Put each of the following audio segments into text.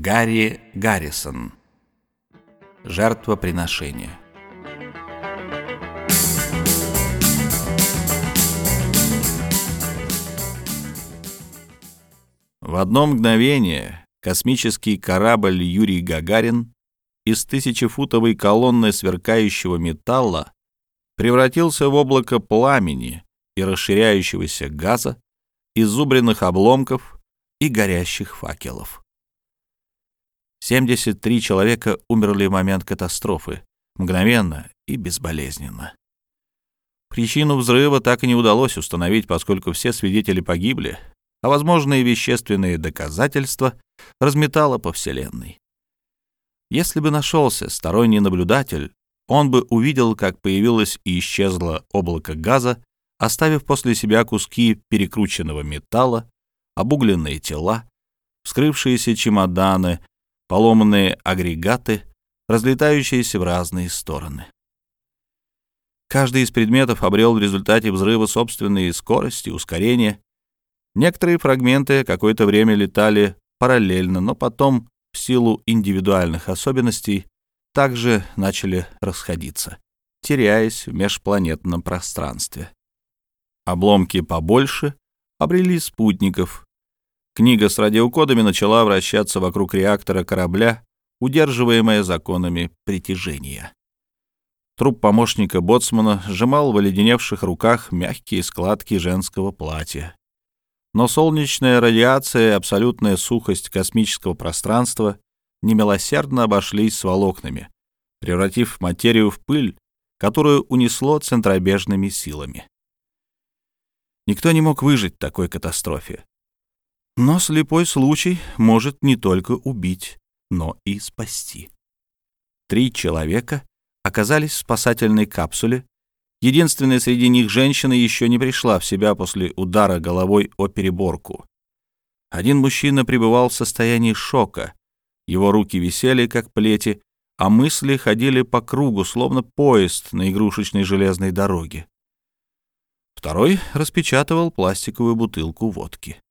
Гарри Гаррисон. Жертвоприношение. В одно мгновение космический корабль Юрий Гагарин из тысячефутовой колонны сверкающего металла превратился в облако пламени и расширяющегося газа, изубренных обломков и горящих факелов. 73 человека умерли в момент катастрофы, мгновенно и безболезненно. Причину взрыва так и не удалось установить, поскольку все свидетели погибли, а возможные вещественные доказательства разметало по Вселенной. Если бы нашелся сторонний наблюдатель, он бы увидел, как появилось и исчезло облако газа, оставив после себя куски перекрученного металла, обугленные тела, вскрывшиеся чемоданы, поломанные агрегаты, разлетающиеся в разные стороны. Каждый из предметов обрел в результате взрыва собственные скорости, ускорения. Некоторые фрагменты какое-то время летали параллельно, но потом, в силу индивидуальных особенностей, также начали расходиться, теряясь в межпланетном пространстве. Обломки побольше обрели спутников. Книга с радиокодами начала вращаться вокруг реактора корабля, удерживаемая законами притяжения. Труп помощника боцмана сжимал в оледеневших руках мягкие складки женского платья. Но солнечная радиация и абсолютная сухость космического пространства немилосердно обошлись с волокнами, превратив материю в пыль, которую унесло центробежными силами. Никто не мог выжить такой катастрофе. Но слепой случай может не только убить, но и спасти. Три человека оказались в спасательной капсуле. Единственная среди них женщина еще не пришла в себя после удара головой о переборку. Один мужчина пребывал в состоянии шока. Его руки висели, как плети, а мысли ходили по кругу, словно поезд на игрушечной железной дороге. Второй распечатывал пластиковую бутылку водки.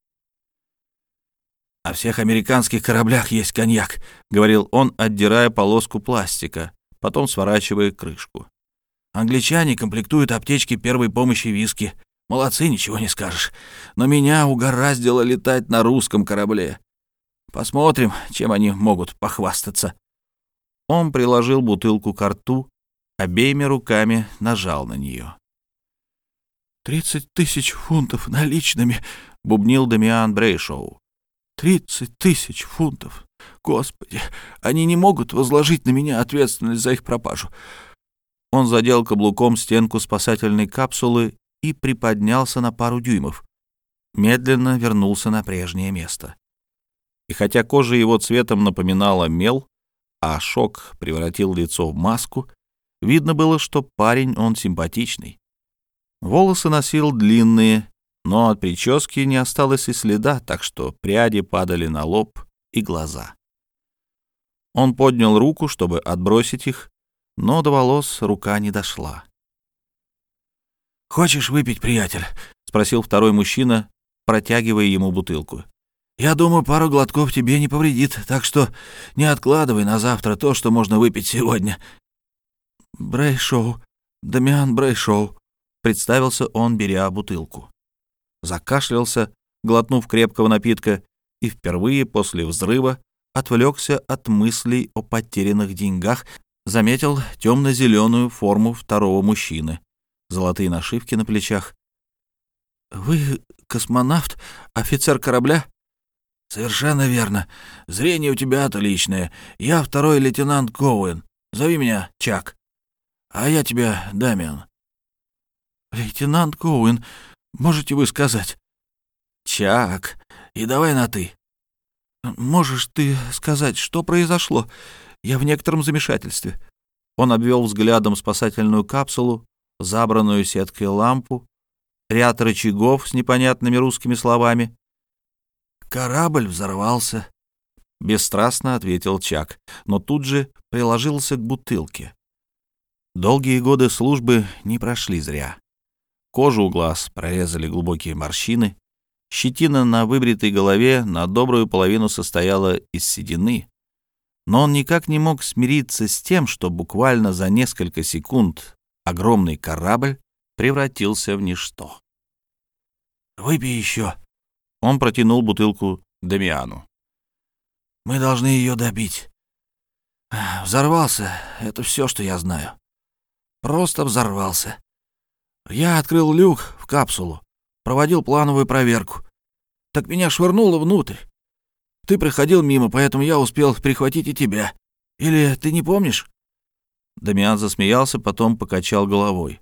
«На всех американских кораблях есть коньяк», — говорил он, отдирая полоску пластика, потом сворачивая крышку. «Англичане комплектуют аптечки первой помощи виски. Молодцы, ничего не скажешь. Но меня угораздило летать на русском корабле. Посмотрим, чем они могут похвастаться». Он приложил бутылку к рту, обеими руками нажал на нее. «Тридцать тысяч фунтов наличными», — бубнил Дамиан Брейшоу. «Тридцать тысяч фунтов! Господи, они не могут возложить на меня ответственность за их пропажу». Он задел каблуком стенку спасательной капсулы и приподнялся на пару дюймов. Медленно вернулся на прежнее место. И хотя кожа его цветом напоминала мел, а шок превратил лицо в маску, видно было, что парень он симпатичный. Волосы носил длинные, но от прически не осталось и следа, так что пряди падали на лоб и глаза. Он поднял руку, чтобы отбросить их, но до волос рука не дошла. «Хочешь выпить, приятель?» — спросил второй мужчина, протягивая ему бутылку. «Я думаю, пару глотков тебе не повредит, так что не откладывай на завтра то, что можно выпить сегодня». «Брейшоу, Дамиан Брейшоу», Представился он, беря бутылку. Закашлялся, глотнув крепкого напитка, и впервые после взрыва отвлекся от мыслей о потерянных деньгах, заметил темно-зеленую форму второго мужчины, золотые нашивки на плечах. «Вы космонавт, офицер корабля?» «Совершенно верно. Зрение у тебя отличное. Я второй лейтенант Коуэн. Зови меня Чак. А я тебя Дамиан. «Лейтенант Коуэн, можете вы сказать?» «Чак, и давай на «ты». «Можешь ты сказать, что произошло? Я в некотором замешательстве». Он обвел взглядом спасательную капсулу, забранную сеткой лампу, ряд рычагов с непонятными русскими словами. «Корабль взорвался», — бесстрастно ответил Чак, но тут же приложился к бутылке. Долгие годы службы не прошли зря. Кожу у глаз прорезали глубокие морщины, Щетина на выбритой голове на добрую половину состояла из седины, но он никак не мог смириться с тем, что буквально за несколько секунд огромный корабль превратился в ничто. «Выпей еще». Он протянул бутылку Дамиану. «Мы должны ее добить. Взорвался — это все, что я знаю. Просто взорвался. Я открыл люк в капсулу, проводил плановую проверку. Так меня швырнуло внутрь. Ты проходил мимо, поэтому я успел прихватить и тебя. Или ты не помнишь?» Дамиан засмеялся, потом покачал головой.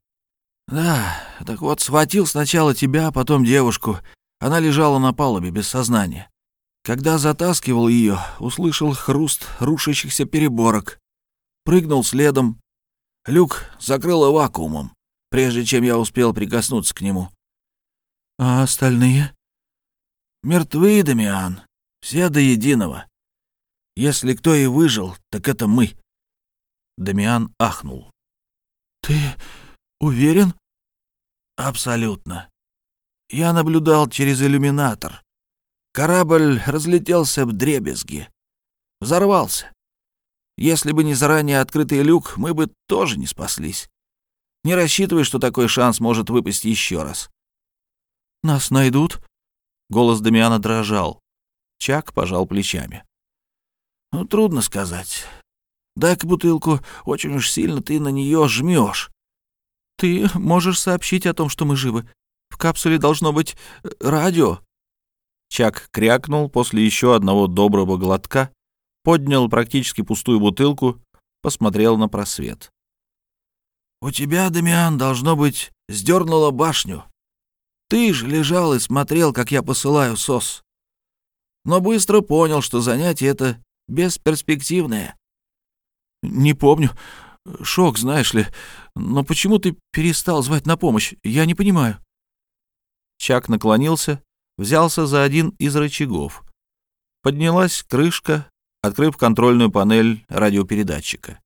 «Да, так вот, схватил сначала тебя, а потом девушку. Она лежала на палубе без сознания. Когда затаскивал ее, услышал хруст рушащихся переборок. Прыгнул следом. Люк закрыло вакуумом, прежде чем я успел прикоснуться к нему. «А остальные?» «Мертвы, Дамиан. Все до единого. Если кто и выжил, так это мы». Дамиан ахнул. «Ты уверен?» «Абсолютно. Я наблюдал через иллюминатор. Корабль разлетелся в дребезги. Взорвался. Если бы не заранее открытый люк, мы бы тоже не спаслись. Не рассчитывай, что такой шанс может выпасть еще раз. «Нас найдут?» Голос Дамиана дрожал. Чак пожал плечами. «Ну, трудно сказать. Дай-ка бутылку, очень уж сильно ты на нее жмешь. Ты можешь сообщить о том, что мы живы. В капсуле должно быть э, радио». Чак крякнул после еще одного доброго глотка, поднял практически пустую бутылку, посмотрел на просвет. «У тебя, Дамиан, должно быть, сдернуло башню. Ты же лежал и смотрел, как я посылаю сос. Но быстро понял, что занятие это бесперспективное». «Не помню. Шок, знаешь ли. Но почему ты перестал звать на помощь? Я не понимаю». Чак наклонился, взялся за один из рычагов. Поднялась крышка, открыв контрольную панель радиопередатчика.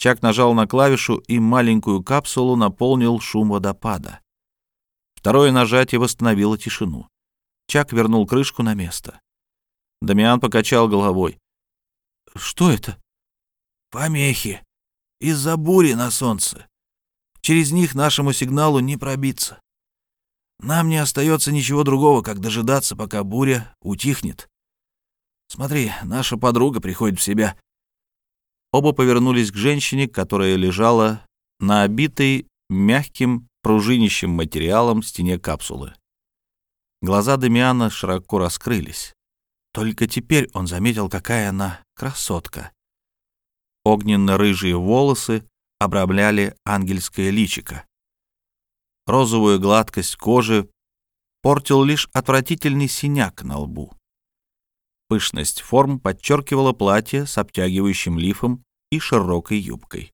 Чак нажал на клавишу, и маленькую капсулу наполнил шум водопада. Второе нажатие восстановило тишину. Чак вернул крышку на место. Дамиан покачал головой. «Что это?» «Помехи. Из-за бури на солнце. Через них нашему сигналу не пробиться. Нам не остается ничего другого, как дожидаться, пока буря утихнет. Смотри, наша подруга приходит в себя. Оба повернулись к женщине, которая лежала на обитой мягким пружинищем материалом стене капсулы. Глаза Дамиана широко раскрылись. Только теперь он заметил, какая она красотка. Огненно-рыжие волосы обрамляли ангельское личико. Розовую гладкость кожи портил лишь отвратительный синяк на лбу. Пышность форм подчеркивала платье с обтягивающим лифом и широкой юбкой.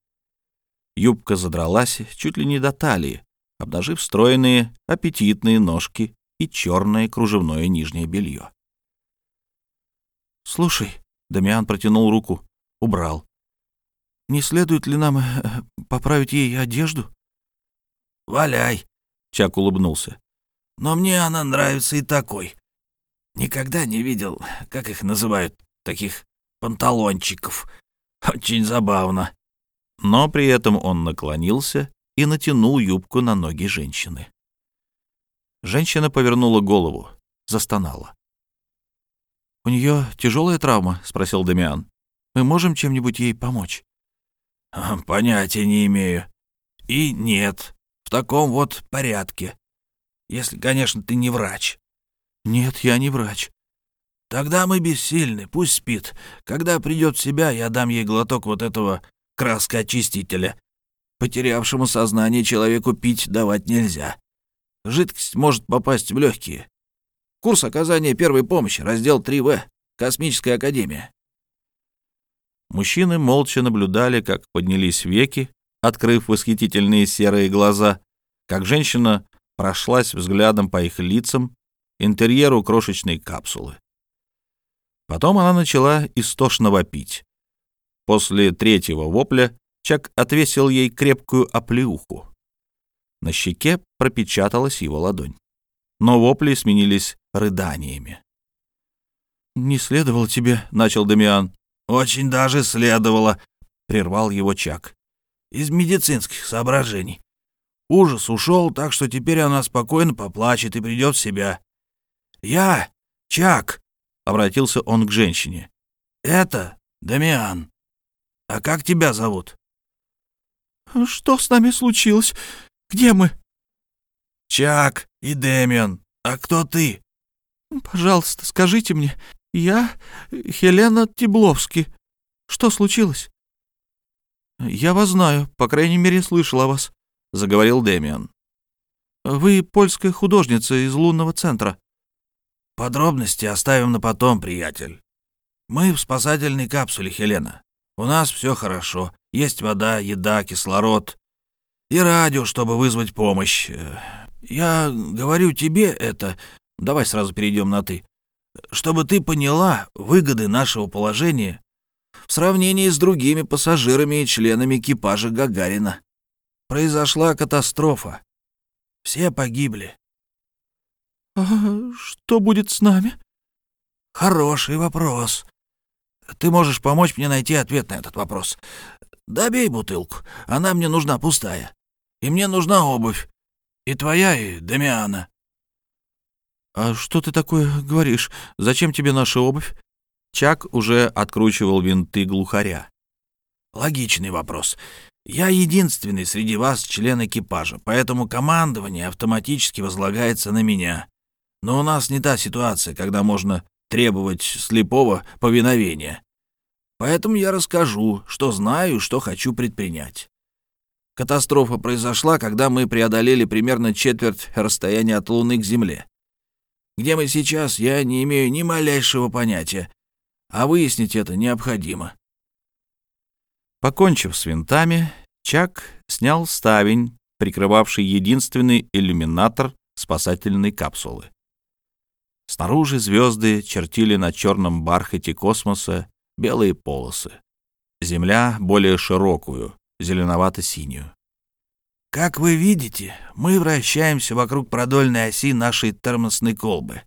Юбка задралась чуть ли не до талии, обнажив стройные, аппетитные ножки и черное кружевное нижнее белье. «Слушай», — Дамиан протянул руку, убрал. «Не следует ли нам э, поправить ей одежду?» «Валяй», — Чак улыбнулся. «Но мне она нравится и такой. Никогда не видел, как их называют, таких панталончиков. Очень забавно». Но при этом он наклонился и натянул юбку на ноги женщины. Женщина повернула голову, застонала. «У нее тяжелая травма?» — спросил Дамиан. «Мы можем чем-нибудь ей помочь?» «Понятия не имею. И нет. В таком вот порядке. Если, конечно, ты не врач. Нет, я не врач. Тогда мы бессильны, пусть спит. Когда придет в себя, я дам ей глоток вот этого краскоочистителя. Потерявшему сознание человеку пить давать нельзя. Жидкость может попасть в легкие. Курс оказания первой помощи, раздел 3В, Космическая академия. Мужчины молча наблюдали, как поднялись веки, открыв восхитительные серые глаза, как женщина прошлась взглядом по их лицам, интерьеру крошечной капсулы. Потом она начала истошно вопить. После третьего вопля Чак отвесил ей крепкую оплеуху. На щеке пропечаталась его ладонь. но вопли сменились рыданиями. «Не следовало тебе», — начал Дамиан. «Очень даже следовало», — прервал его Чак. «Из медицинских соображений. Ужас ушел, так что теперь она спокойно поплачет и придет в себя. Я, Чак, — обратился он к женщине. Это Дамиан. А как тебя зовут? Что с нами случилось? Где мы? Чак и Дэмиан. А кто ты? Пожалуйста, скажите мне. Я Хелена Тибловски. Что случилось? Я вас знаю, по крайней мере, слышал о вас заговорил Демиан. «Вы польская художница из лунного центра». «Подробности оставим на потом, приятель. Мы в спасательной капсуле, Хелена. У нас все хорошо. Есть вода, еда, кислород и радио, чтобы вызвать помощь. Я говорю тебе это... Давай сразу перейдем на «ты». Чтобы ты поняла выгоды нашего положения в сравнении с другими пассажирами и членами экипажа Гагарина. Произошла катастрофа. Все погибли. А что будет с нами? Хороший вопрос. Ты можешь помочь мне найти ответ на этот вопрос. Добей бутылку. Она мне нужна пустая. И мне нужна обувь. И твоя, и Дамиана. А что ты такое говоришь? Зачем тебе наша обувь? Чак уже откручивал винты глухаря. Логичный вопрос. Я единственный среди вас член экипажа, поэтому командование автоматически возлагается на меня. Но у нас не та ситуация, когда можно требовать слепого повиновения. Поэтому я расскажу, что знаю, что хочу предпринять. Катастрофа произошла, когда мы преодолели примерно четверть расстояния от Луны к Земле. Где мы сейчас, я не имею ни малейшего понятия, а выяснить это необходимо. Покончив с винтами, Чак снял ставень, прикрывавший единственный иллюминатор спасательной капсулы. Снаружи звезды чертили на черном бархате космоса белые полосы. Земля более широкую, зеленовато-синюю. Как вы видите, мы вращаемся вокруг продольной оси нашей термосной колбы.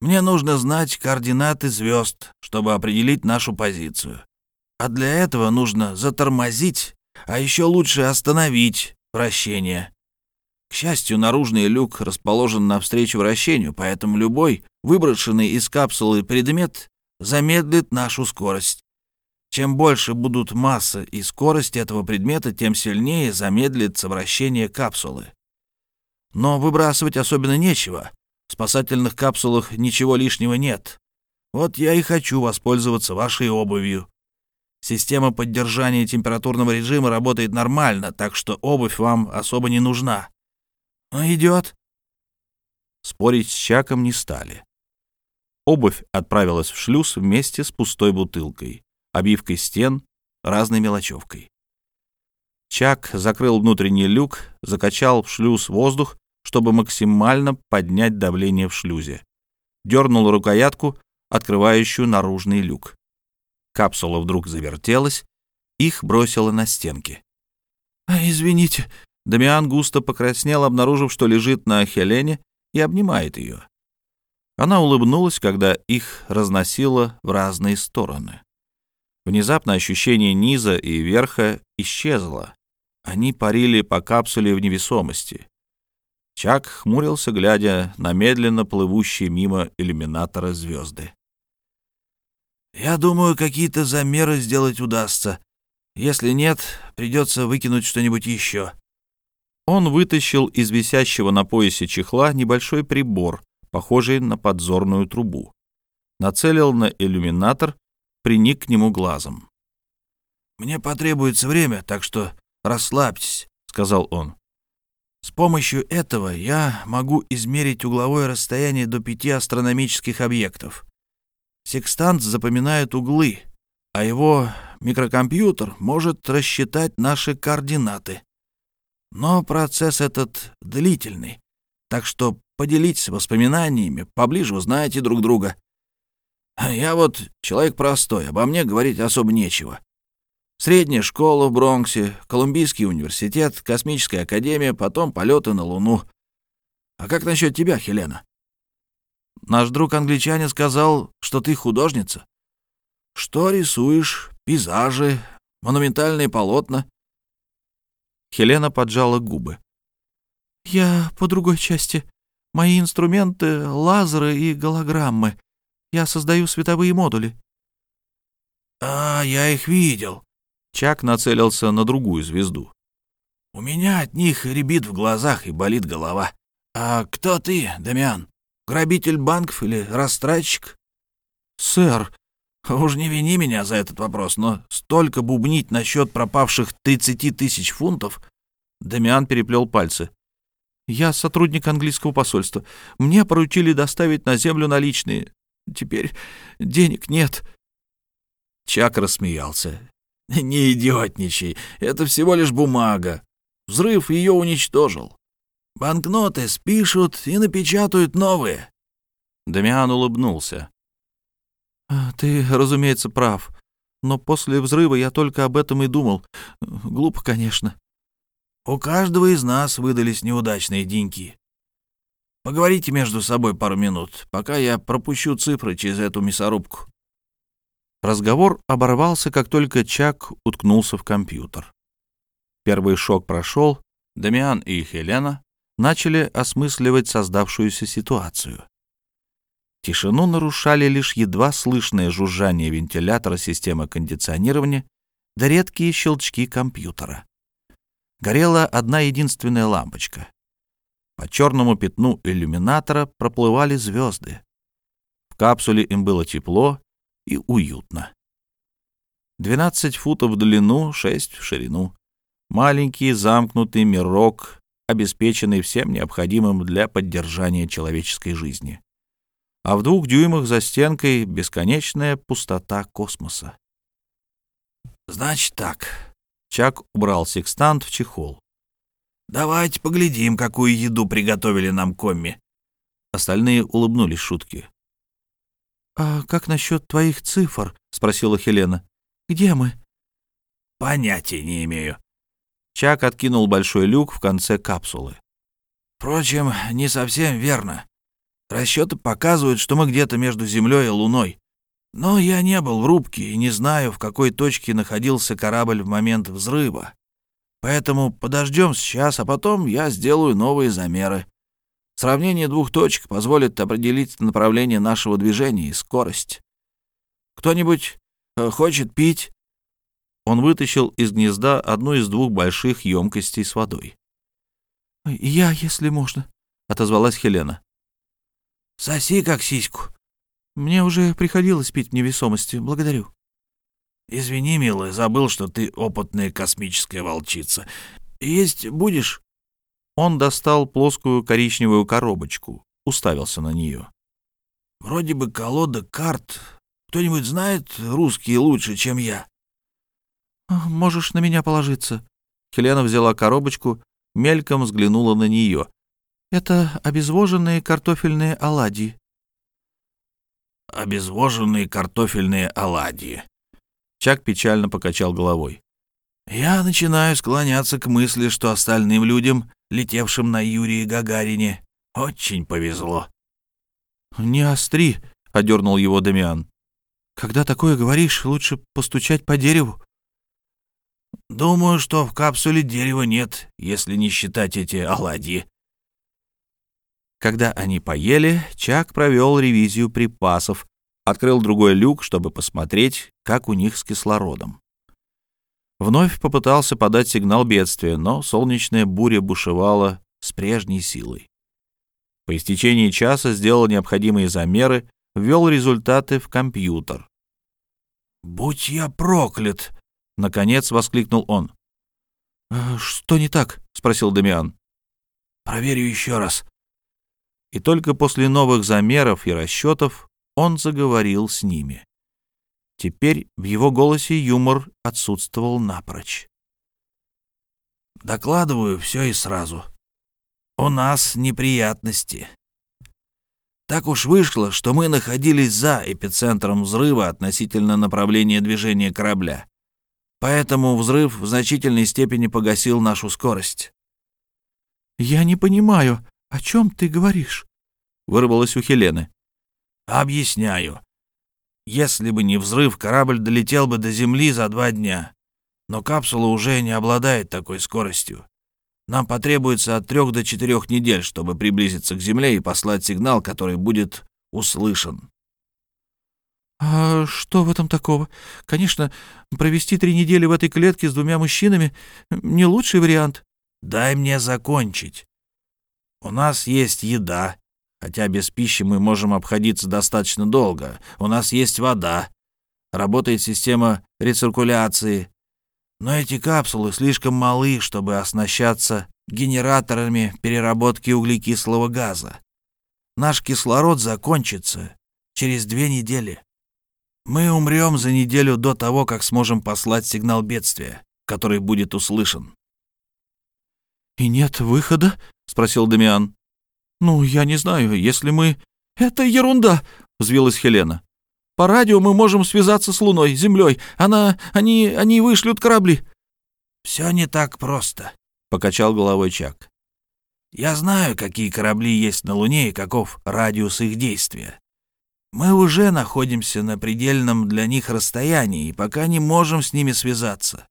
Мне нужно знать координаты звезд, чтобы определить нашу позицию. А для этого нужно затормозить, а еще лучше остановить вращение. К счастью, наружный люк расположен навстречу вращению, поэтому любой выброшенный из капсулы предмет замедлит нашу скорость. Чем больше будут масса и скорость этого предмета, тем сильнее замедлится вращение капсулы. Но выбрасывать особенно нечего. В спасательных капсулах ничего лишнего нет. Вот я и хочу воспользоваться вашей обувью. Система поддержания температурного режима работает нормально, так что обувь вам особо не нужна. Ну, идет. Спорить с Чаком не стали. Обувь отправилась в шлюз вместе с пустой бутылкой, обивкой стен, разной мелочевкой. Чак закрыл внутренний люк, закачал в шлюз воздух, чтобы максимально поднять давление в шлюзе. Дернул рукоятку, открывающую наружный люк. Капсула вдруг завертелась, их бросило на стенки. «Извините». Дамиан густо покраснел, обнаружив, что лежит на Хелене и обнимает ее. Она улыбнулась, когда их разносило в разные стороны. Внезапно ощущение низа и верха исчезло. Они парили по капсуле в невесомости. Чак хмурился, глядя на медленно плывущие мимо иллюминатора звезды. Я думаю, какие-то замеры сделать удастся. Если нет, придется выкинуть что-нибудь еще. Он вытащил из висящего на поясе чехла небольшой прибор, похожий на подзорную трубу. Нацелил на иллюминатор, приник к нему глазом. «Мне потребуется время, так что расслабьтесь», — сказал он. «С помощью этого я могу измерить угловое расстояние до пяти астрономических объектов. Секстант запоминает углы, а его микрокомпьютер может рассчитать наши координаты. Но процесс этот длительный, так что поделитесь воспоминаниями, поближе узнаете друг друга. Я вот человек простой, обо мне говорить особо нечего. Средняя школа в Бронксе, Колумбийский университет, Космическая академия, потом полеты на Луну. А как насчет тебя, Хелена? Наш друг-англичанин сказал, что ты художница. Что рисуешь? Пейзажи, монументальные полотна?» Хелена поджала губы. «Я по другой части. Мои инструменты — лазеры и голограммы. Я создаю световые модули». «А, я их видел». Чак нацелился на другую звезду. «У меня от них рябит в глазах и болит голова. А кто ты, Дамиан? Грабитель банков или растратчик?» «Сэр, уж не вини меня за этот вопрос, но столько бубнить насчет пропавших 30 тысяч фунтов...» Дамиан переплел пальцы. «Я сотрудник английского посольства. Мне поручили доставить на землю наличные. Теперь денег нет». Чак рассмеялся. «Не идиотничай, это всего лишь бумага. Взрыв ее уничтожил. Банкноты спишут и напечатают новые». Дамиан улыбнулся. «А, «Ты, разумеется, прав. Но после взрыва я только об этом и думал. Глупо, конечно». «У каждого из нас выдались неудачные деньки. Поговорите между собой пару минут, пока я пропущу цифры через эту мясорубку». Разговор оборвался, как только Чак уткнулся в компьютер. Первый шок прошел, Дамиан и Хелена начали осмысливать создавшуюся ситуацию. Тишину нарушали лишь едва слышное жужжание вентилятора системы кондиционирования да редкие щелчки компьютера. Горела одна единственная лампочка. По черному пятну иллюминатора проплывали звезды. В капсуле им было тепло и уютно. 12 футов в длину, 6 в ширину. Маленький замкнутый мирок, обеспеченный всем необходимым для поддержания человеческой жизни. А в двух дюймах за стенкой бесконечная пустота космоса. «Значит так». Чак убрал секстант в чехол. «Давайте поглядим, какую еду приготовили нам комми». Остальные улыбнулись шутки. «А как насчет твоих цифр?» — спросила Хелена. «Где мы?» «Понятия не имею». Чак откинул большой люк в конце капсулы. «Впрочем, не совсем верно. Расчеты показывают, что мы где-то между Землей и Луной. Но я не был в рубке и не знаю, в какой точке находился корабль в момент взрыва. Поэтому подождем сейчас, а потом я сделаю новые замеры. Сравнение двух точек позволит определить направление нашего движения и скорость. Кто-нибудь э, хочет пить?» Он вытащил из гнезда одну из двух больших емкостей с водой. «Я, если можно», — отозвалась Хелена. «Соси как сиську». «Мне уже приходилось пить в невесомости. Благодарю». «Извини, милая, забыл, что ты опытная космическая волчица. Есть будешь?» Он достал плоскую коричневую коробочку, уставился на нее. «Вроде бы колода карт. Кто-нибудь знает русские лучше, чем я?» «Можешь на меня положиться». Хелена взяла коробочку, мельком взглянула на нее. «Это обезвоженные картофельные оладьи». «Обезвоженные картофельные оладьи». Чак печально покачал головой. «Я начинаю склоняться к мысли, что остальным людям летевшим на Юрии Гагарине. Очень повезло. «Не остри», — одернул его Дамиан. «Когда такое говоришь, лучше постучать по дереву». «Думаю, что в капсуле дерева нет, если не считать эти оладьи». Когда они поели, Чак провел ревизию припасов, открыл другой люк, чтобы посмотреть, как у них с кислородом. Вновь попытался подать сигнал бедствия, но солнечная буря бушевала с прежней силой. По истечении часа сделал необходимые замеры, ввел результаты в компьютер. «Будь я проклят!» — наконец воскликнул он. «Э, «Что не так?» — спросил Дамиан. «Проверю еще раз». И только после новых замеров и расчетов он заговорил с ними. Теперь в его голосе юмор отсутствовал напрочь. «Докладываю все и сразу. У нас неприятности. Так уж вышло, что мы находились за эпицентром взрыва относительно направления движения корабля. Поэтому взрыв в значительной степени погасил нашу скорость». «Я не понимаю», «О чем ты говоришь?» — вырвалось у Хелены. «Объясняю. Если бы не взрыв, корабль долетел бы до Земли за два дня. Но капсула уже не обладает такой скоростью. Нам потребуется от трех до четырех недель, чтобы приблизиться к Земле и послать сигнал, который будет услышан. «А что в этом такого? Конечно, провести три недели в этой клетке с двумя мужчинами — не лучший вариант». «Дай мне закончить. У нас есть еда, хотя без пищи мы можем обходиться достаточно долго. У нас есть вода, работает система рециркуляции, но эти капсулы слишком малы, чтобы оснащаться генераторами переработки углекислого газа. Наш кислород закончится через две недели. Мы умрем за неделю до того, как сможем послать сигнал бедствия, который будет услышан. «И нет выхода?» — спросил Дамиан. «Ну, я не знаю, если мы...» «Это ерунда!» — взвилась Хелена. По радио мы можем связаться с Луной, Землей. Она... Они... Они вышлют корабли». «Все не так просто», — покачал головой Чак. «Я знаю, какие корабли есть на Луне и каков радиус их действия. Мы уже находимся на предельном для них расстоянии и пока не можем с ними связаться.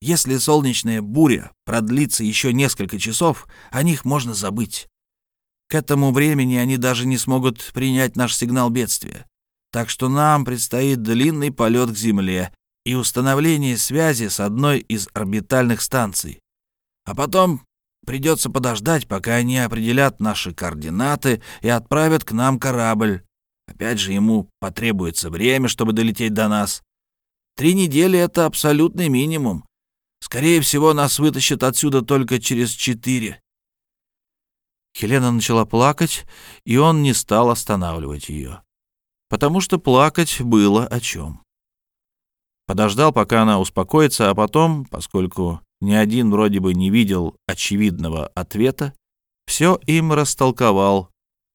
Если солнечная буря продлится еще несколько часов, о них можно забыть. К этому времени они даже не смогут принять наш сигнал бедствия. Так что нам предстоит длинный полет к Земле и установление связи с одной из орбитальных станций. А потом придется подождать, пока они определят наши координаты и отправят к нам корабль. Опять же, ему потребуется время, чтобы долететь до нас. Три недели — это абсолютный минимум. Скорее всего, нас вытащат отсюда только через четыре. Хелена начала плакать, и он не стал останавливать ее потому что плакать было о чем. Подождал, пока она успокоится, а потом, поскольку ни один вроде бы не видел очевидного ответа, все им растолковал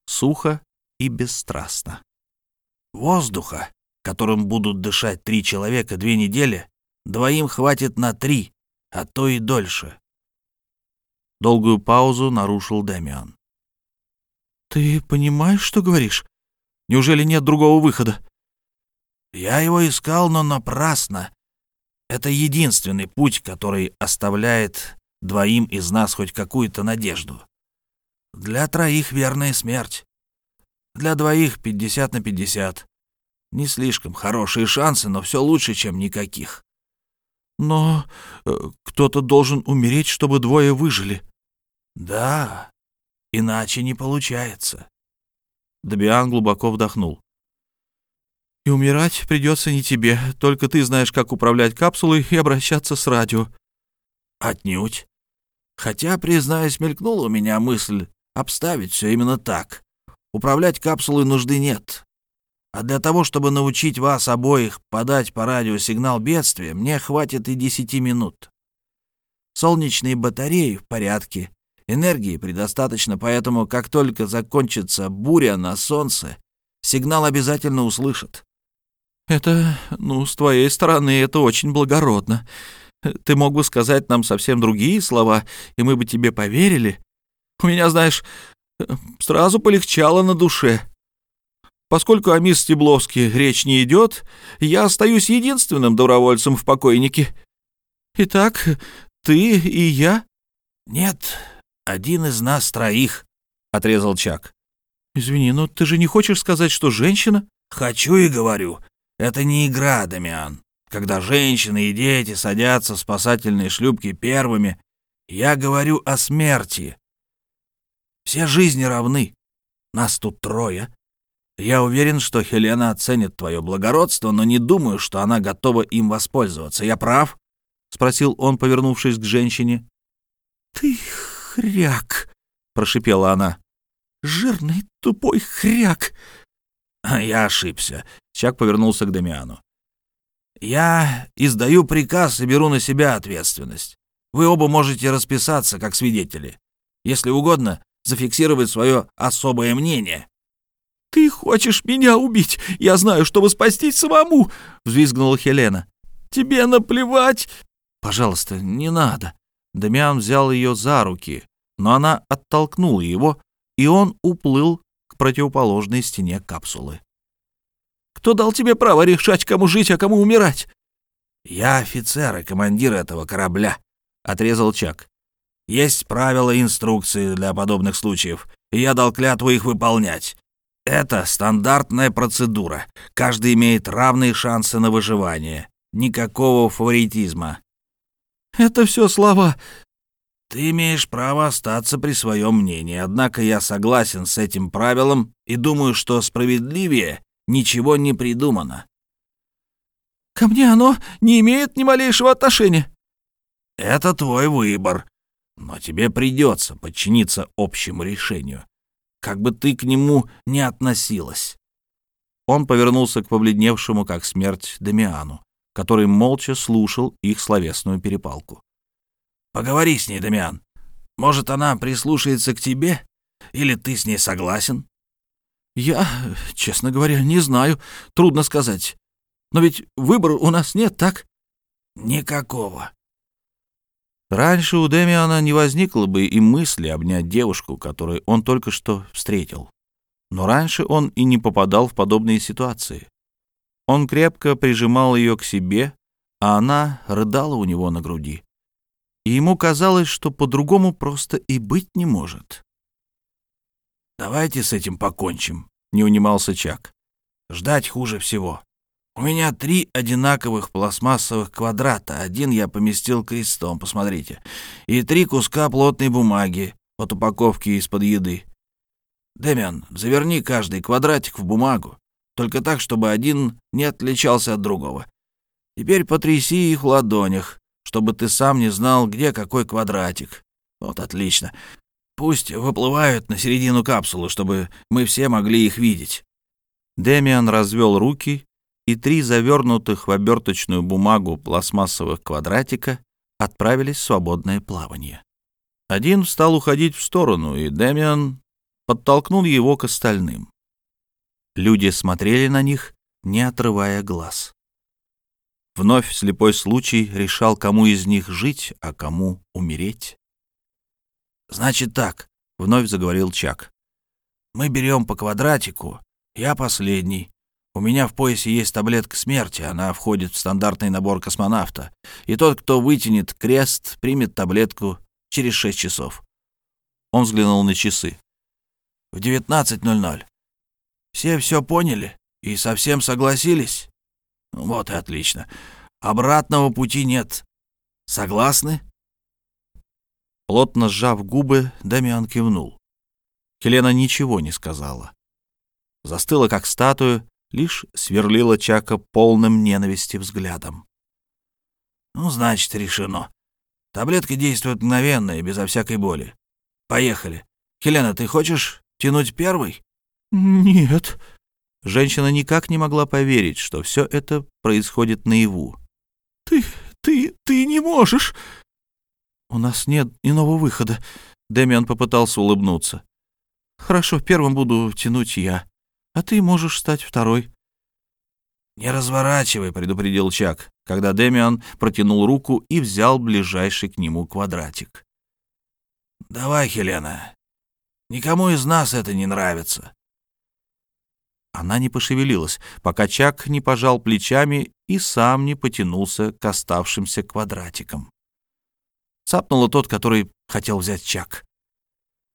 сухо и бесстрастно. «Воздуха, которым будут дышать три человека две недели, двоим хватит на три, а то и дольше». Долгую паузу нарушил Дэмиан. «Ты понимаешь, что говоришь?» Неужели нет другого выхода?» «Я его искал, но напрасно. Это единственный путь, который оставляет двоим из нас хоть какую-то надежду. Для троих верная смерть. Для двоих пятьдесят на пятьдесят. Не слишком хорошие шансы, но все лучше, чем никаких. Но э, кто-то должен умереть, чтобы двое выжили. Да, иначе не получается. Добиан глубоко вдохнул. «И умирать придется не тебе, только ты знаешь, как управлять капсулой и обращаться с радио». «Отнюдь. Хотя, признаюсь, мелькнула у меня мысль обставить все именно так. Управлять капсулой нужды нет. А для того, чтобы научить вас обоих подать по радио сигнал бедствия, мне хватит и десяти минут. Солнечные батареи в порядке, Энергии предостаточно, поэтому как только закончится буря на солнце, сигнал обязательно услышат. Это, ну, с твоей стороны, это очень благородно. Ты мог бы сказать нам совсем другие слова, и мы бы тебе поверили. У меня, знаешь, сразу полегчало на душе. Поскольку о мисс Стебловске речь не идет, я остаюсь единственным добровольцем в покойнике. Итак, ты и я? Нет, один из нас троих», — отрезал Чак. «Извини, но ты же не хочешь сказать, что женщина?» «Хочу и говорю. Это не игра, Дамиан. Когда женщины и дети садятся в спасательные шлюпки первыми, я говорю о смерти. Все жизни равны. Нас тут трое. Я уверен, что Хелена оценит твое благородство, но не думаю, что она готова им воспользоваться. Я прав?» — спросил он, повернувшись к женщине. «Ты хряк!» — прошипела она. «Жирный, тупой хряк!» «Я ошибся», — Чак повернулся к Дамиану. «Я издаю приказ и беру на себя ответственность. Вы оба можете расписаться как свидетели. Если угодно, зафиксировать свое особое мнение». «Ты хочешь меня убить? Я знаю, чтобы спастись самому!» — взвизгнула Хелена. «Тебе наплевать!» «Пожалуйста, не надо!» Дамиан взял ее за руки, но она оттолкнула его, и он уплыл к противоположной стене капсулы. «Кто дал тебе право решать, кому жить, а кому умирать?» «Я офицер и командир этого корабля», — отрезал Чак. «Есть правила и инструкции для подобных случаев, и я дал клятву их выполнять. Это стандартная процедура. Каждый имеет равные шансы на выживание. Никакого фаворитизма. Это все слова. Ты имеешь право остаться при своем мнении, однако я согласен с этим правилом и думаю, что справедливее ничего не придумано. Ко мне оно не имеет ни малейшего отношения. Это твой выбор, но тебе придется подчиниться общему решению как бы ты к нему не относилась. Он повернулся к побледневшему, как смерть, Дамиану, который молча слушал их словесную перепалку. «Поговори с ней, Дамиан. Может, она прислушается к тебе? Или ты с ней согласен?» «Я, честно говоря, не знаю. Трудно сказать. Но ведь выбора у нас нет, так?» «Никакого. Раньше у Демиана не возникло бы и мысли обнять девушку, которую он только что встретил. Но раньше он и не попадал в подобные ситуации. Он крепко прижимал ее к себе, а она рыдала у него на груди. И ему казалось, что по-другому просто и быть не может. «Давайте с этим покончим», — не унимался Чак. «Ждать хуже всего. У меня три одинаковых пластмассовых квадрата. Один я поместил крестом, посмотрите. И три куска плотной бумаги от упаковки из-под еды. Дэмиан, заверни каждый квадратик в бумагу. Только так, чтобы один не отличался от другого. Теперь потряси их в ладонях, чтобы ты сам не знал, где какой квадратик. Вот отлично. Пусть выплывают на середину капсулы, чтобы мы все могли их видеть. Дэмиан развел руки и три завернутых в оберточную бумагу пластмассовых квадратика отправились в свободное плавание. Один стал уходить в сторону, и Дэмиан подтолкнул его к остальным. Люди смотрели на них, не отрывая глаз. Вновь слепой случай решал, кому из них жить, а кому умереть. «Значит так», — вновь заговорил Чак. «Мы берем по квадратику, я последний, у меня в поясе есть таблетка смерти, она входит в стандартный набор космонавта. И тот, кто вытянет крест, примет таблетку через шесть часов. Он взглянул на часы. В 19.00. Все все поняли и совсем согласились? Вот и отлично. Обратного пути нет. Согласны? Плотно сжав губы, Дамиан кивнул. Хелена ничего не сказала. Застыла, как статуя, лишь сверлила Чака полным ненависти взглядом. «Ну, значит, решено. Таблетка действует мгновенно и безо всякой боли. Поехали. Хелена, ты хочешь тянуть первый?» «Нет». Женщина никак не могла поверить, что все это происходит наяву. «Ты... ты... ты не можешь!» «У нас нет иного выхода», — Дэмиан попытался улыбнуться. «Хорошо, первым буду тянуть я а ты можешь стать второй». «Не разворачивай», — предупредил Чак, когда Демиан протянул руку и взял ближайший к нему квадратик. «Давай, Хелена. Никому из нас это не нравится». Она не пошевелилась, пока Чак не пожал плечами и сам не потянулся к оставшимся квадратикам. Цапнула тот, который хотел взять Чак.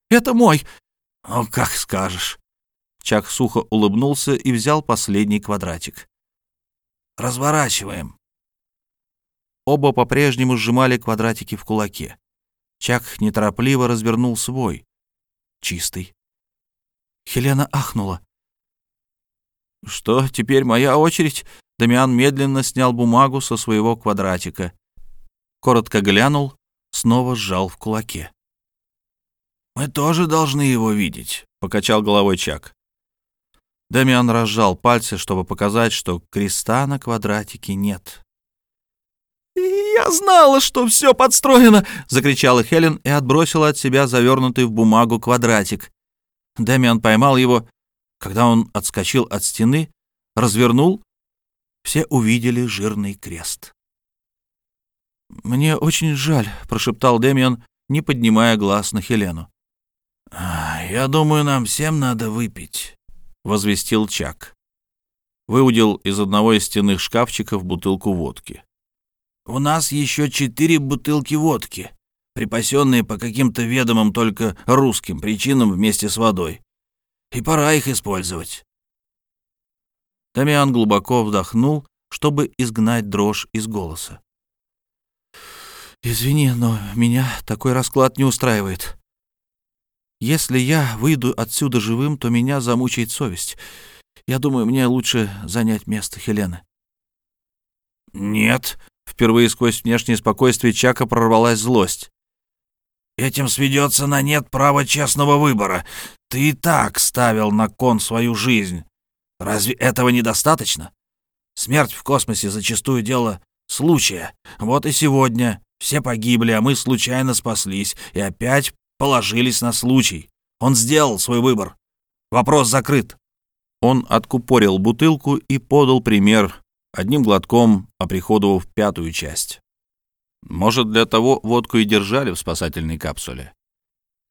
«Это мой!» «Ну, как скажешь». Чак сухо улыбнулся и взял последний квадратик. «Разворачиваем». Оба по-прежнему сжимали квадратики в кулаке. Чак неторопливо развернул свой. Чистый. Хелена ахнула. «Что, теперь моя очередь?» Дамиан медленно снял бумагу со своего квадратика. Коротко глянул, снова сжал в кулаке. «Мы тоже должны его видеть», — покачал головой Чак. Дамиан разжал пальцы, чтобы показать, что креста на квадратике нет. «Я знала, что все подстроено!» — закричала Хелен и отбросила от себя завернутый в бумагу квадратик. Дамиан поймал его. Когда он отскочил от стены, развернул, все увидели жирный крест. «Мне очень жаль», — прошептал Дэмиан не поднимая глаз на Хелену. «А, «Я думаю, нам всем надо выпить», — возвестил Чак. Выудил из одного из стенных шкафчиков бутылку водки. «У нас еще четыре бутылки водки, припасенные по каким-то ведомым только русским причинам вместе с водой. И пора их использовать». Дамиан глубоко вдохнул, чтобы изгнать дрожь из голоса. «Извини, но меня такой расклад не устраивает. Если я выйду отсюда живым, то меня замучает совесть. Я думаю, мне лучше занять место Хелены». «Нет», — впервые сквозь внешнее спокойствие Чака прорвалась злость. «Этим сведется на нет право честного выбора. Ты и так ставил на кон свою жизнь. Разве этого недостаточно? Смерть в космосе зачастую дело случая. Вот и сегодня все погибли, а мы случайно спаслись и опять положились на случай. Он сделал свой выбор. Вопрос закрыт. Он откупорил бутылку и подал пример, одним глотком оприходовав пятую часть. Может, для того водку и держали в спасательной капсуле.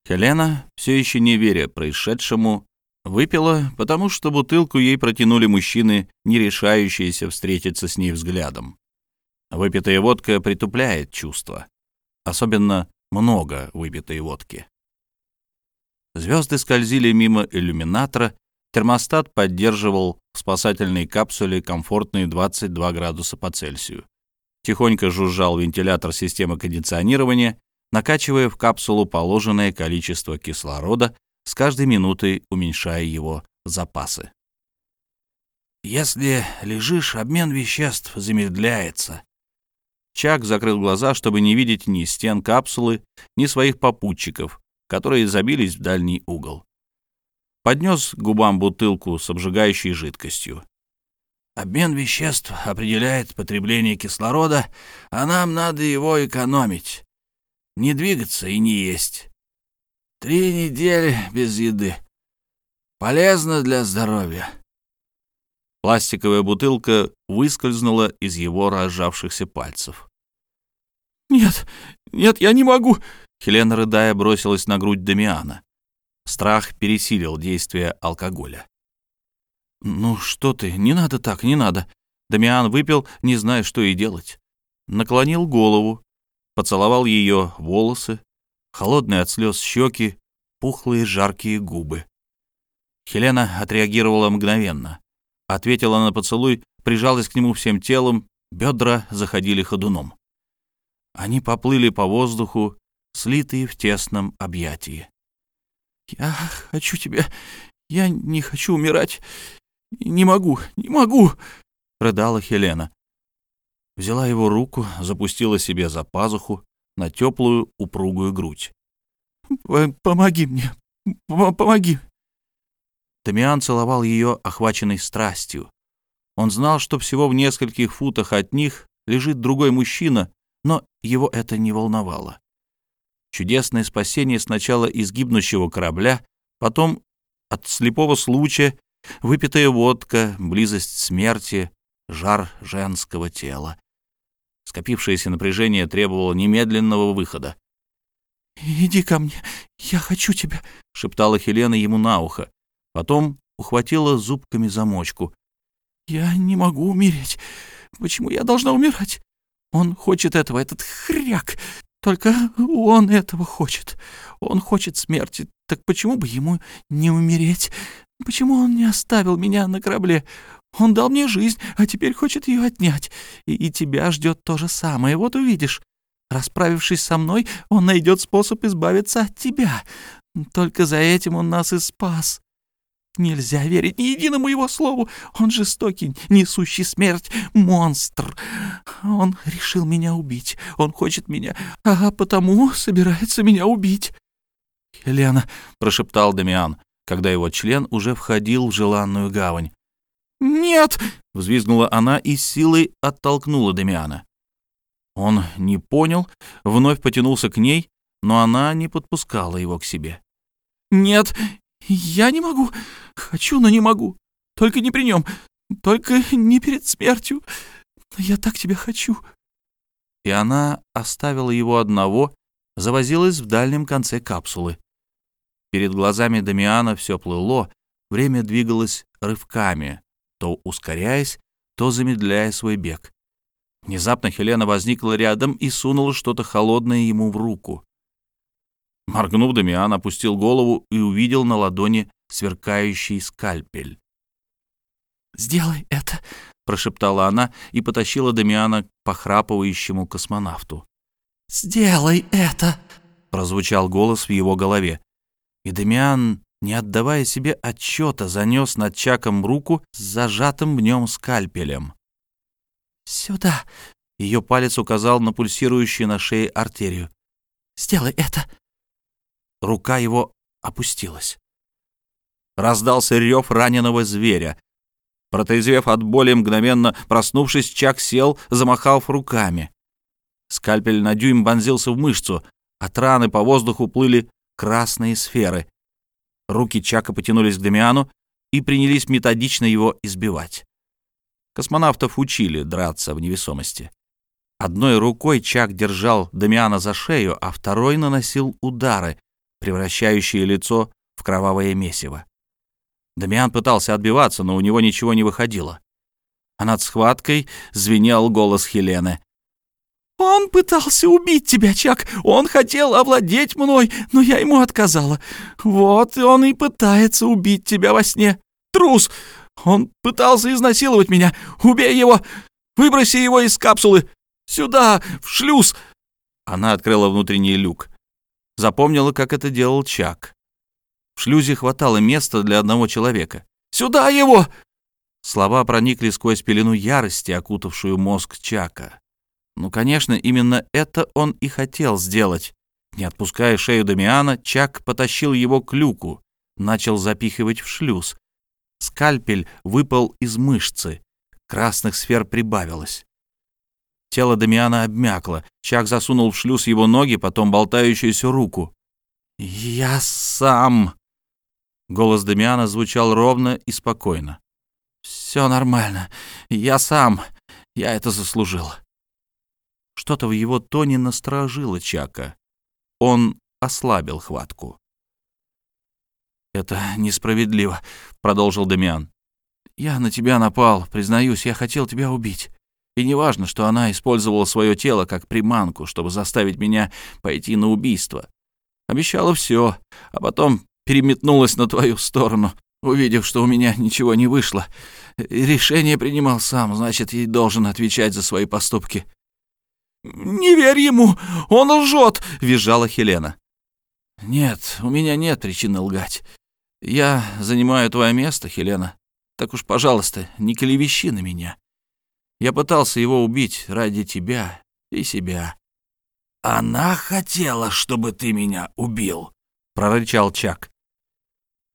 Хелена, все еще не веря происшедшему, выпила, потому что бутылку ей протянули мужчины, не решающиеся встретиться с ней взглядом. Выпитая водка притупляет чувства, особенно много выпитой водки. Звезды скользили мимо иллюминатора, термостат поддерживал в спасательной капсуле комфортные 22 градуса по Цельсию. Тихонько жужжал вентилятор системы кондиционирования, накачивая в капсулу положенное количество кислорода, с каждой минутой уменьшая его запасы. «Если лежишь, обмен веществ замедляется», Чак закрыл глаза, чтобы не видеть ни стен капсулы, ни своих попутчиков, которые забились в дальний угол. Поднес губам бутылку с обжигающей жидкостью. «Обмен веществ определяет потребление кислорода, а нам надо его экономить. Не двигаться и не есть. Три недели без еды. Полезно для здоровья». Пластиковая бутылка выскользнула из его разжавшихся пальцев. «Нет, нет, я не могу!» Хелена, рыдая, бросилась на грудь Дамиана. Страх пересилил действие алкоголя. «Ну что ты, не надо так, не надо!» Дамиан выпил, не зная, что и делать. Наклонил голову, поцеловал ее волосы, холодные от слез щеки, пухлые жаркие губы. Хелена отреагировала мгновенно. Ответила на поцелуй, прижалась к нему всем телом, бедра заходили ходуном. Они поплыли по воздуху, слитые в тесном объятии. «Я хочу тебя. Я не хочу умирать. Не могу, не могу!» — рыдала Хелена. Взяла его руку, запустила себе за пазуху на теплую упругую грудь. «Помоги мне, помоги!» Тамиан целовал ее, охваченный страстью. Он знал, что всего в нескольких футах от них лежит другой мужчина, но его это не волновало. Чудесное спасение сначала из гибнущего корабля, потом от слепого случая, выпитая водка, близость смерти, жар женского тела. Скопившееся напряжение требовало немедленного выхода. «Иди ко мне, я хочу тебя», — шептала Хелена ему на ухо. Потом ухватила зубками замочку. «Я не могу умереть. Почему я должна умирать? Он хочет этого, этот хряк. Только он этого хочет. Он хочет смерти. Так почему бы ему не умереть? Почему он не оставил меня на корабле? Он дал мне жизнь, а теперь хочет ее отнять. И, и тебя ждет то же самое. Вот увидишь. Расправившись со мной, он найдет способ избавиться от тебя. Только за этим он нас и спас. Нельзя верить ни единому его слову. Он жестокий, несущий смерть, монстр. Он решил меня убить. Он хочет меня, а потому собирается меня убить. «Елена», — прошептал Дамиан, когда его член уже входил в желанную гавань. «Нет!» — взвизгнула она и силой оттолкнула Дамиана. Он не понял, вновь потянулся к ней, но она не подпускала его к себе. «Нет, я не могу. Хочу, но не могу. Только не при нем. Только не перед смертью. Я так тебя хочу». И она оставила его одного, завозилась в дальнем конце капсулы. Перед глазами Дамиана все плыло, время двигалось рывками, то ускоряясь, то замедляя свой бег. Внезапно Хелена возникла рядом и сунула что-то холодное ему в руку. Моргнув, Дамиан опустил голову и увидел на ладони сверкающий скальпель. «Сделай это!» — прошептала она и потащила Дамиана к похрапывающему космонавту. «Сделай это!» — прозвучал голос в его голове. И Дамиан, не отдавая себе отчета, занес над Чаком руку с зажатым в нем скальпелем. «Сюда!» — ее палец указал на пульсирующую на шее артерию. «Сделай это!» Рука его опустилась. Раздался рев раненого зверя. Протрезвев от боли, мгновенно проснувшись, Чак сел, замахав руками. Скальпель на дюйм вонзился в мышцу. От раны по воздуху плыли красные сферы. Руки Чака потянулись к Дамиану и принялись методично его избивать. Космонавтов учили драться в невесомости. Одной рукой Чак держал Дамиана за шею, а второй наносил удары, превращающие лицо в кровавое месиво. Дамиан пытался отбиваться, но у него ничего не выходило. А над схваткой звенел голос Хелены. «Он пытался убить тебя, Чак. Он хотел овладеть мной, но я ему отказала. Вот он и пытается убить тебя во сне. Трус! Он пытался изнасиловать меня. Убей его! Выброси его из капсулы! Сюда, в шлюз!» Она открыла внутренний люк. Запомнила, как это делал Чак. В шлюзе хватало места для одного человека. «Сюда его!» Слова проникли сквозь пелену ярости, окутавшую мозг Чака. Ну, конечно, именно это он и хотел сделать. Не отпуская шею Дамиана, Чак потащил его к люку, начал запихивать в шлюз. Скальпель выпал из мышцы. Красных сфер прибавилось. Тело Дамиана обмякло. Чак засунул в шлюз его ноги, потом болтающуюся руку. «Я сам!» Голос Дамиана звучал ровно и спокойно. «Все нормально. Я сам. Я это заслужил». Что-то в его тоне насторожило Чака. Он ослабил хватку. «Это несправедливо», — продолжил Дамиан. «Я на тебя напал, признаюсь, я хотел тебя убить. И неважно, что она использовала свое тело как приманку, чтобы заставить меня пойти на убийство. Обещала все, а потом переметнулась на твою сторону, увидев, что у меня ничего не вышло. И решение принимал сам, значит, и должен отвечать за свои поступки. «Не верь ему! Он лжет!» — визжала Хелена. «Нет, у меня нет причины лгать. Я занимаю твое место, Хелена. Так уж, пожалуйста, не клевещи на меня. Я пытался его убить ради тебя и себя». «Она хотела, чтобы ты меня убил», — прорычал Чак.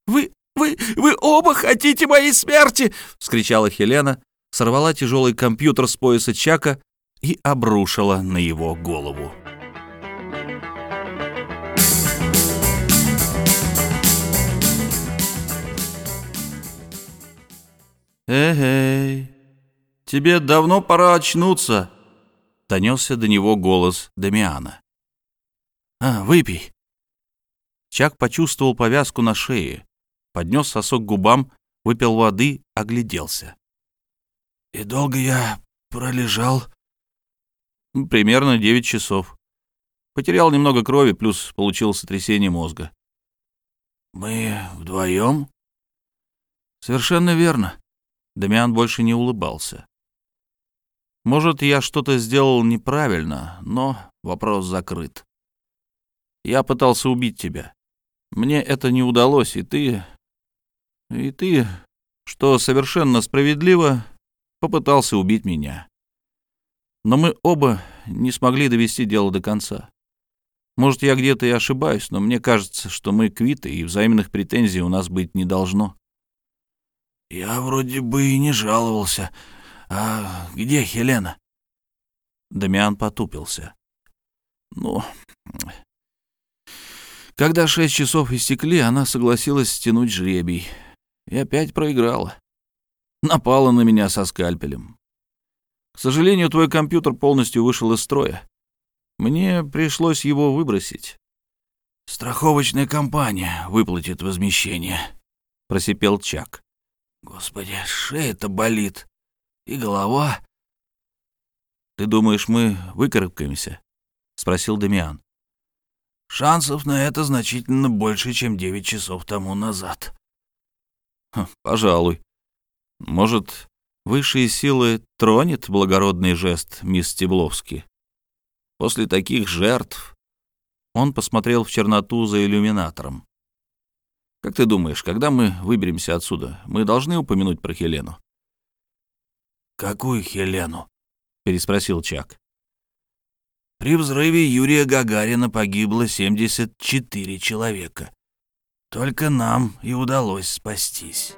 «Вы, вы, вы оба хотите моей смерти!» — вскричала Хелена, сорвала тяжелый компьютер с пояса Чака и обрушила на его голову. «Эй, тебе давно пора очнуться!» — донесся до него голос Дамиана. «А, выпей!» Чак почувствовал повязку на шее, поднес сосок к губам, выпил воды, огляделся. «И долго я пролежал?» Примерно 9 часов. Потерял немного крови, плюс получил сотрясение мозга. Мы вдвоем? Совершенно верно. Дамиан больше не улыбался. Может, я что-то сделал неправильно, но вопрос закрыт. Я пытался убить тебя. Мне это не удалось, и ты... И ты, что совершенно справедливо, попытался убить меня. Но мы оба не смогли довести дело до конца. Может, я где-то и ошибаюсь, но мне кажется, что мы квиты, и взаимных претензий у нас быть не должно. Я вроде бы и не жаловался. А где Хелена? Дамиан потупился. Ну, когда шесть часов истекли, она согласилась стянуть жребий. И опять проиграла. Напала на меня со скальпелем. К сожалению, твой компьютер полностью вышел из строя. Мне пришлось его выбросить. «Страховочная компания выплатит возмещение», — просипел Чак. «Господи, шея-то болит. И голова». «Ты думаешь, мы выкарабкаемся?» — спросил Дамиан. «Шансов на это значительно больше, чем девять часов тому назад». «Пожалуй. Может, высшие силы тронет благородный жест мисс Стебловски? После таких жертв...» Он посмотрел в черноту за иллюминатором. «Как ты думаешь, когда мы выберемся отсюда, мы должны упомянуть про Хелену?» «Какую Хелену?» — переспросил Чак. При взрыве Юрия Гагарина погибло 74 человека. Только нам и удалось спастись.